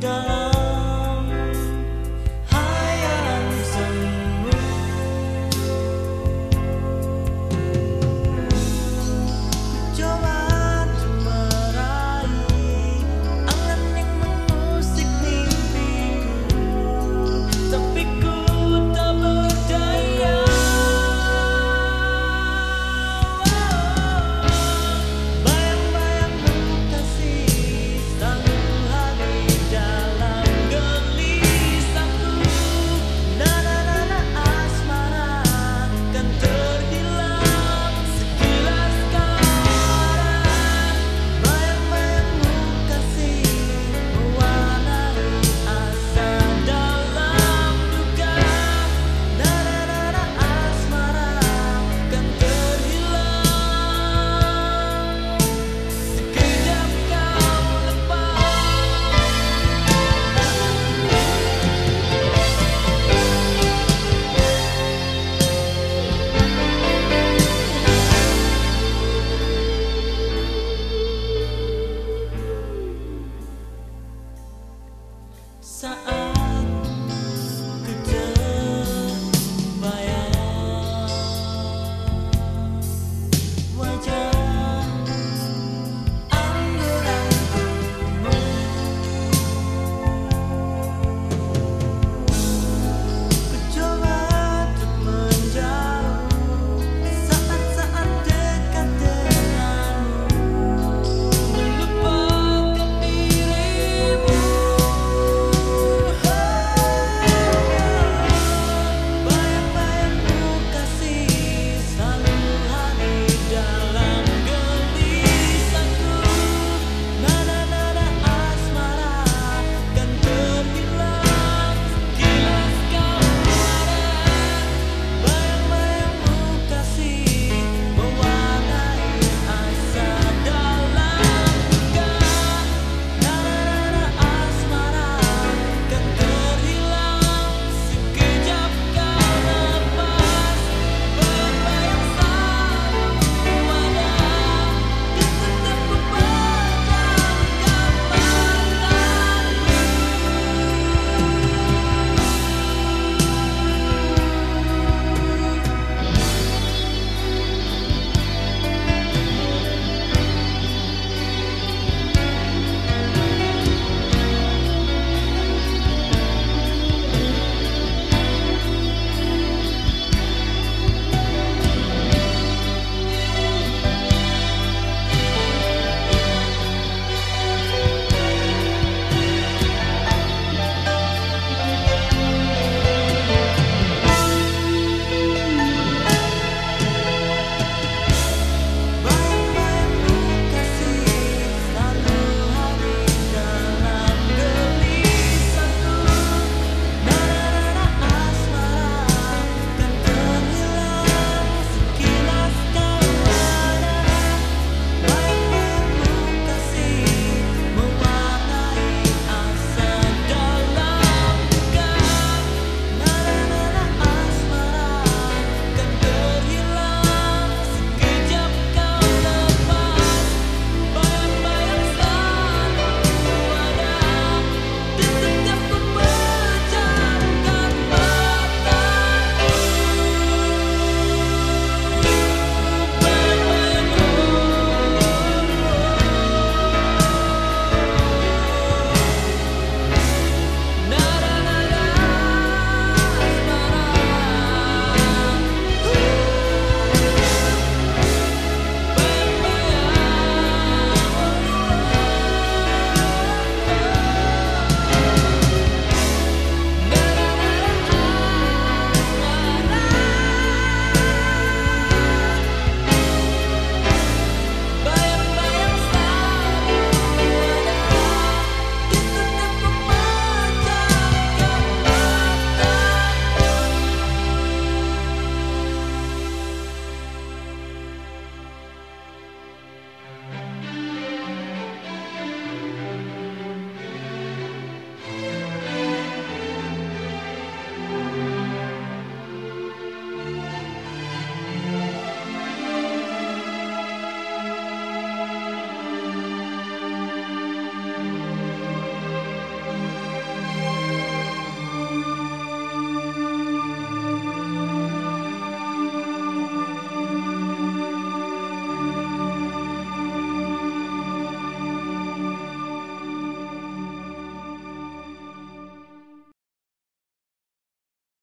done.